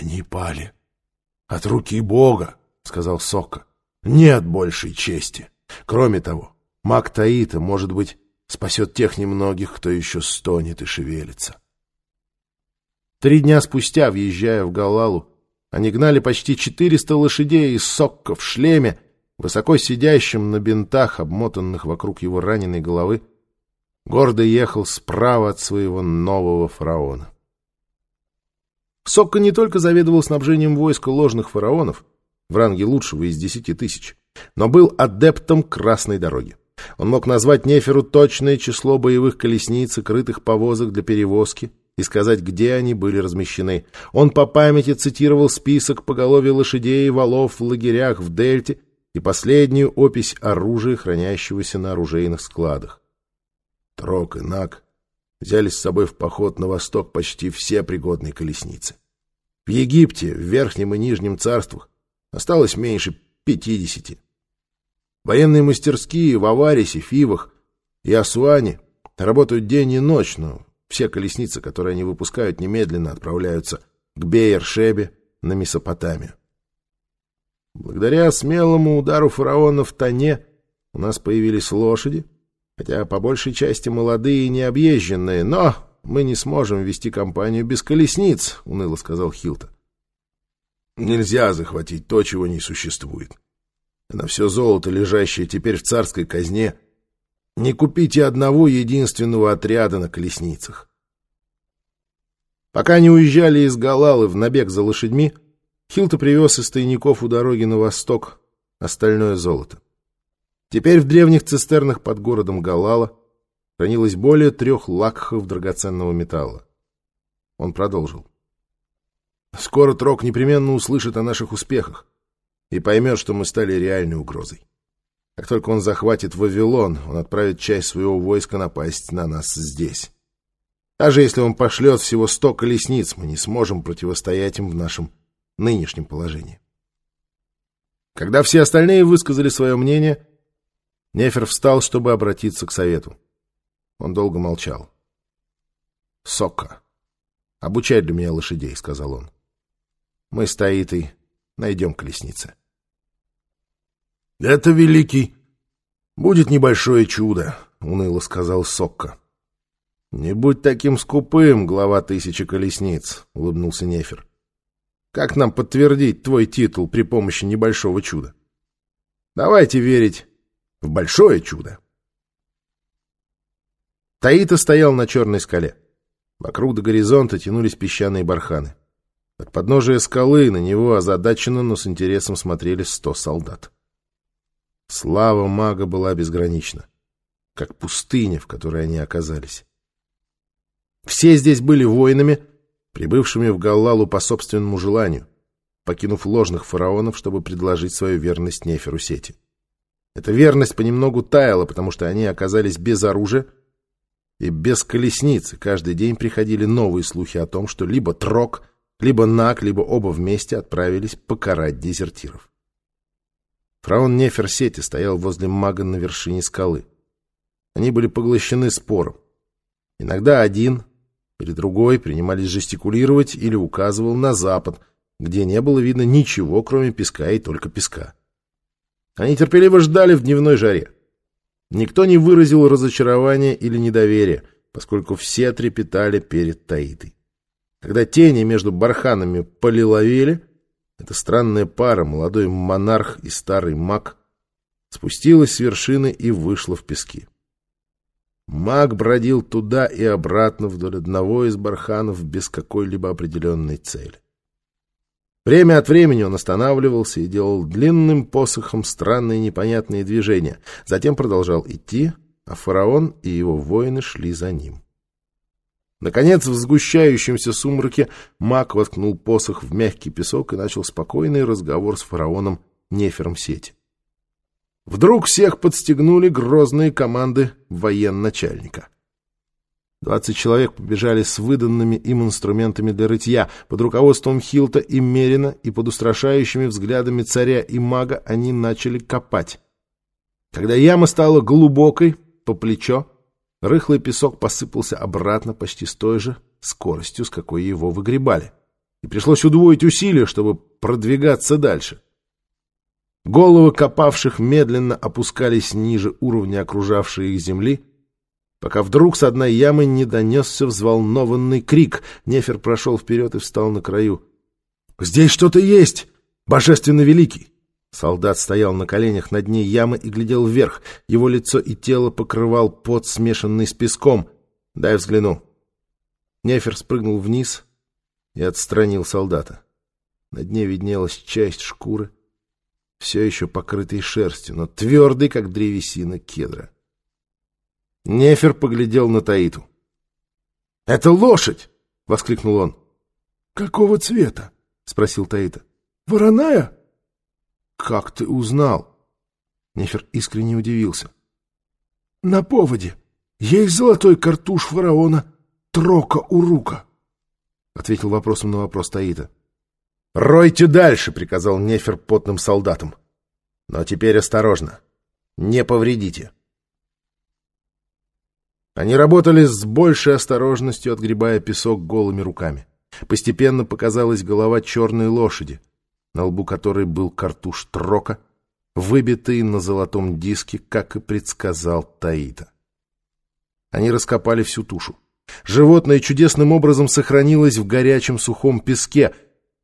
Они пали. От руки Бога, — сказал Сока. Нет большей чести. Кроме того, маг Таита, может быть, спасет тех немногих, кто еще стонет и шевелится. Три дня спустя, въезжая в Галалу, они гнали почти 400 лошадей из Сокка в шлеме, высоко сидящим на бинтах, обмотанных вокруг его раненой головы, гордо ехал справа от своего нового фараона. Сокка не только заведовал снабжением войска ложных фараонов, в ранге лучшего из десяти тысяч, но был адептом Красной дороги. Он мог назвать Неферу точное число боевых колесниц и крытых повозок для перевозки и сказать, где они были размещены. Он по памяти цитировал список поголовья лошадей и валов в лагерях в Дельте и последнюю опись оружия, хранящегося на оружейных складах. Трок и Нак взяли с собой в поход на восток почти все пригодные колесницы. В Египте, в Верхнем и Нижнем царствах, осталось меньше пятидесяти. Военные мастерские в Аварисе, Фивах и Асуане работают день и ночь, но все колесницы, которые они выпускают, немедленно отправляются к Бейер-Шебе на Месопотамию. Благодаря смелому удару фараона в Тане у нас появились лошади, хотя по большей части молодые и необъезженные, но мы не сможем вести компанию без колесниц, — уныло сказал Хилта. Нельзя захватить то, чего не существует. На все золото, лежащее теперь в царской казне, не купите одного единственного отряда на колесницах. Пока не уезжали из Галалы в набег за лошадьми, Хилта привез из тайников у дороги на восток остальное золото. Теперь в древних цистернах под городом Галала хранилось более трех лакхов драгоценного металла. Он продолжил. Скоро Трок непременно услышит о наших успехах и поймет, что мы стали реальной угрозой. Как только он захватит Вавилон, он отправит часть своего войска напасть на нас здесь. Даже если он пошлет всего сто колесниц, мы не сможем противостоять им в нашем нынешнем положении. Когда все остальные высказали свое мнение, Нефер встал, чтобы обратиться к совету. Он долго молчал. «Сока, обучай для меня лошадей», — сказал он. «Мы с Таитой найдем колесницы». «Это великий. Будет небольшое чудо», — уныло сказал Сокка. «Не будь таким скупым, глава тысячи колесниц», — улыбнулся Нефер. «Как нам подтвердить твой титул при помощи небольшого чуда? Давайте верить в большое чудо». Таита стоял на черной скале. Вокруг до горизонта тянулись песчаные барханы. От подножия скалы на него озадаченно, но с интересом смотрели сто солдат. Слава мага была безгранична, как пустыня, в которой они оказались. Все здесь были воинами, прибывшими в Галлалу по собственному желанию, покинув ложных фараонов, чтобы предложить свою верность Неферу Сети. Эта верность понемногу таяла, потому что они оказались без оружия и без колесницы. Каждый день приходили новые слухи о том, что либо Трок, либо Нак, либо оба вместе отправились покарать дезертиров. Фараон Неферсети стоял возле мага на вершине скалы. Они были поглощены спором. Иногда один или другой принимались жестикулировать или указывал на запад, где не было видно ничего, кроме песка и только песка. Они терпеливо ждали в дневной жаре. Никто не выразил разочарования или недоверия, поскольку все трепетали перед Таитой. Когда тени между барханами полиловели, эта странная пара, молодой монарх и старый маг, спустилась с вершины и вышла в пески. Маг бродил туда и обратно вдоль одного из барханов без какой-либо определенной цели. Время от времени он останавливался и делал длинным посохом странные непонятные движения, затем продолжал идти, а фараон и его воины шли за ним. Наконец, в сгущающемся сумраке маг воткнул посох в мягкий песок и начал спокойный разговор с фараоном Нефером Сети. Вдруг всех подстегнули грозные команды военачальника. Двадцать человек побежали с выданными им инструментами для рытья. Под руководством Хилта и Мерина и под устрашающими взглядами царя и мага они начали копать. Когда яма стала глубокой, по плечо, Рыхлый песок посыпался обратно почти с той же скоростью, с какой его выгребали. и пришлось удвоить усилия, чтобы продвигаться дальше. Головы копавших медленно опускались ниже уровня окружавшей их земли, пока вдруг с одной ямы не донесся взволнованный крик. Нефер прошел вперед и встал на краю. «Здесь что-то есть! Божественно великий!» Солдат стоял на коленях на дне ямы и глядел вверх. Его лицо и тело покрывал пот, смешанный с песком. «Дай взгляну». Нефер спрыгнул вниз и отстранил солдата. На дне виднелась часть шкуры, все еще покрытой шерстью, но твердый, как древесина кедра. Нефер поглядел на Таиту. — Это лошадь! — воскликнул он. — Какого цвета? — спросил Таита. — Вороная? — Как ты узнал? Нефер искренне удивился. — На поводе. Есть золотой картуш фараона Трока Урука, — ответил вопросом на вопрос Таита. — Ройте дальше, — приказал Нефер потным солдатам. — Но теперь осторожно. Не повредите. Они работали с большей осторожностью, отгребая песок голыми руками. Постепенно показалась голова черной лошади, на лбу которой был картуш трока, выбитый на золотом диске, как и предсказал Таита. Они раскопали всю тушу. Животное чудесным образом сохранилось в горячем сухом песке.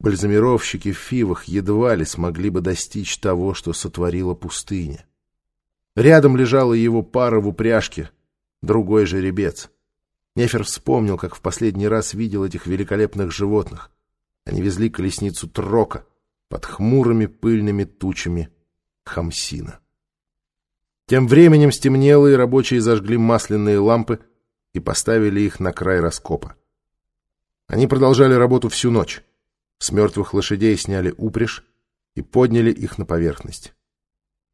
Бальзамировщики в фивах едва ли смогли бы достичь того, что сотворила пустыня. Рядом лежала его пара в упряжке, другой жеребец. Нефер вспомнил, как в последний раз видел этих великолепных животных. Они везли колесницу Трока под хмурыми пыльными тучами Хамсина. Тем временем стемнело, и рабочие зажгли масляные лампы — и поставили их на край раскопа. Они продолжали работу всю ночь. С мертвых лошадей сняли упряжь и подняли их на поверхность.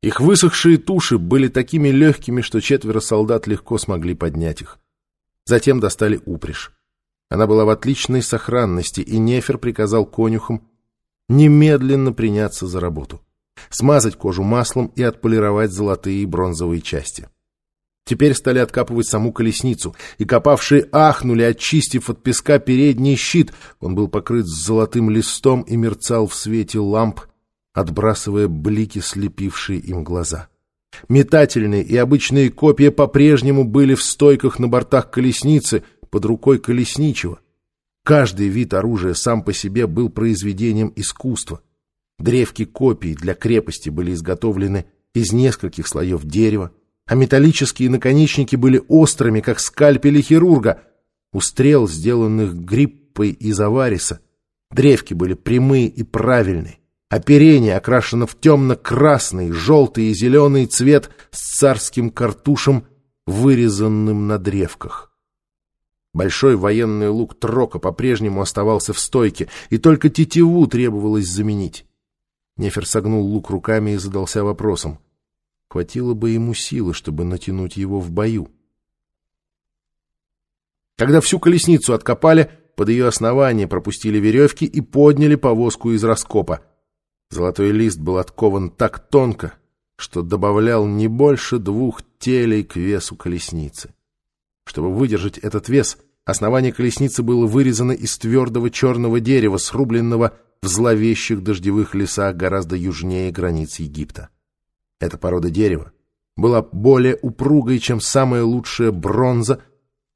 Их высохшие туши были такими легкими, что четверо солдат легко смогли поднять их. Затем достали упряжь. Она была в отличной сохранности, и Нефер приказал конюхам немедленно приняться за работу, смазать кожу маслом и отполировать золотые и бронзовые части. Теперь стали откапывать саму колесницу, и копавшие ахнули, очистив от песка передний щит. Он был покрыт золотым листом и мерцал в свете ламп, отбрасывая блики, слепившие им глаза. Метательные и обычные копья по-прежнему были в стойках на бортах колесницы под рукой колесничего. Каждый вид оружия сам по себе был произведением искусства. Древки копий для крепости были изготовлены из нескольких слоев дерева, а металлические наконечники были острыми, как скальпели хирурга. У стрел, сделанных гриппой из авариса, древки были прямые и правильные. Оперение окрашено в темно-красный, желтый и зеленый цвет с царским картушем, вырезанным на древках. Большой военный лук Трока по-прежнему оставался в стойке, и только тетиву требовалось заменить. Нефер согнул лук руками и задался вопросом — Хватило бы ему силы, чтобы натянуть его в бою. Когда всю колесницу откопали, под ее основание пропустили веревки и подняли повозку из раскопа. Золотой лист был откован так тонко, что добавлял не больше двух телей к весу колесницы. Чтобы выдержать этот вес, основание колесницы было вырезано из твердого черного дерева, срубленного в зловещих дождевых лесах гораздо южнее границ Египта. Эта порода дерева была более упругой, чем самая лучшая бронза,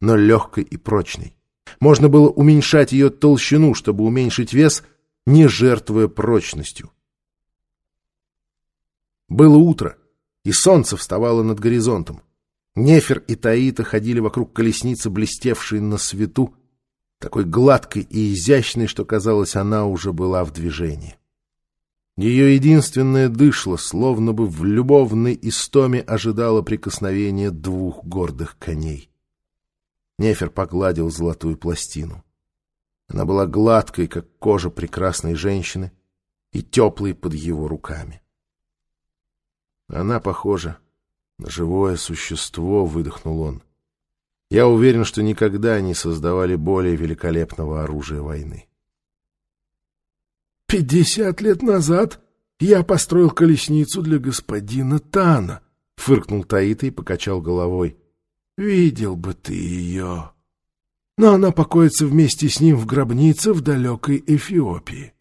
но легкой и прочной. Можно было уменьшать ее толщину, чтобы уменьшить вес, не жертвуя прочностью. Было утро, и солнце вставало над горизонтом. Нефер и Таита ходили вокруг колесницы, блестевшей на свету, такой гладкой и изящной, что, казалось, она уже была в движении. Ее единственное дышло, словно бы в любовной истоме ожидало прикосновения двух гордых коней. Нефер погладил золотую пластину. Она была гладкой, как кожа прекрасной женщины, и теплой под его руками. Она похожа на живое существо, выдохнул он. Я уверен, что никогда не создавали более великолепного оружия войны. «Пятьдесят лет назад я построил колесницу для господина Тана», — фыркнул Таита и покачал головой. «Видел бы ты ее!» но она покоится вместе с ним в гробнице в далекой Эфиопии.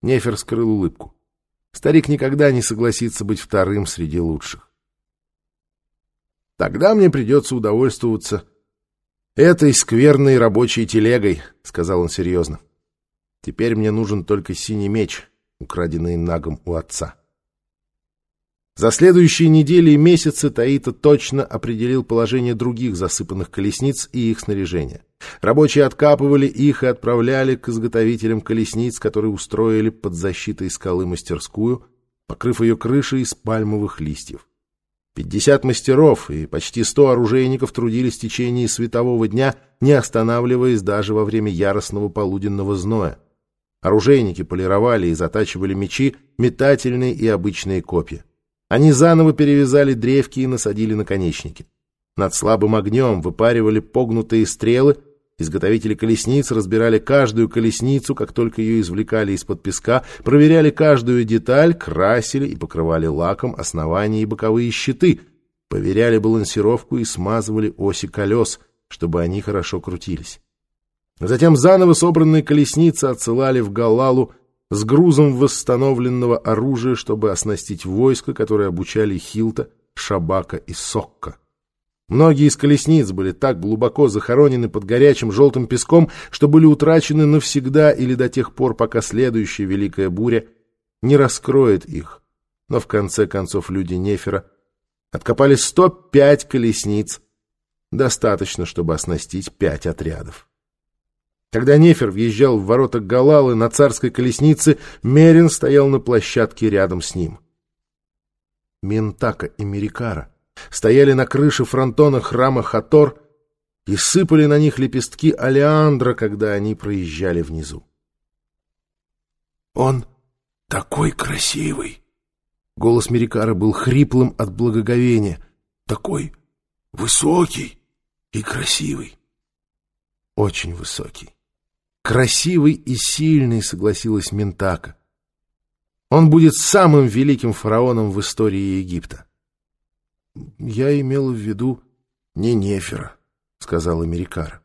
Нефер скрыл улыбку. Старик никогда не согласится быть вторым среди лучших. «Тогда мне придется удовольствоваться этой скверной рабочей телегой», — сказал он серьезно. «Теперь мне нужен только синий меч, украденный нагом у отца». За следующие недели и месяцы Таита точно определил положение других засыпанных колесниц и их снаряжение. Рабочие откапывали их и отправляли к изготовителям колесниц, которые устроили под защитой скалы мастерскую, покрыв ее крышей из пальмовых листьев. Пятьдесят мастеров и почти сто оружейников трудились в течение светового дня, не останавливаясь даже во время яростного полуденного зноя. Оружейники полировали и затачивали мечи, метательные и обычные копья. Они заново перевязали древки и насадили наконечники. Над слабым огнем выпаривали погнутые стрелы, изготовители колесниц разбирали каждую колесницу, как только ее извлекали из-под песка, проверяли каждую деталь, красили и покрывали лаком основания и боковые щиты, проверяли балансировку и смазывали оси колес, чтобы они хорошо крутились. Затем заново собранные колесницы отсылали в Галалу с грузом восстановленного оружия, чтобы оснастить войско, которое обучали Хилта, Шабака и Сокка. Многие из колесниц были так глубоко захоронены под горячим желтым песком, что были утрачены навсегда или до тех пор, пока следующая великая буря не раскроет их. Но в конце концов люди Нефера откопали 105 колесниц, достаточно, чтобы оснастить пять отрядов. Когда Нефер въезжал в ворота Галалы на царской колеснице, Мерин стоял на площадке рядом с ним. Ментака и Мерикара стояли на крыше фронтона храма Хатор и сыпали на них лепестки алиандра, когда они проезжали внизу. «Он такой красивый!» Голос Мерикара был хриплым от благоговения. «Такой высокий и красивый!» «Очень высокий!» Красивый и сильный, согласилась Ментака. Он будет самым великим фараоном в истории Египта. — Я имел в виду не Нефера, — сказал Америкара.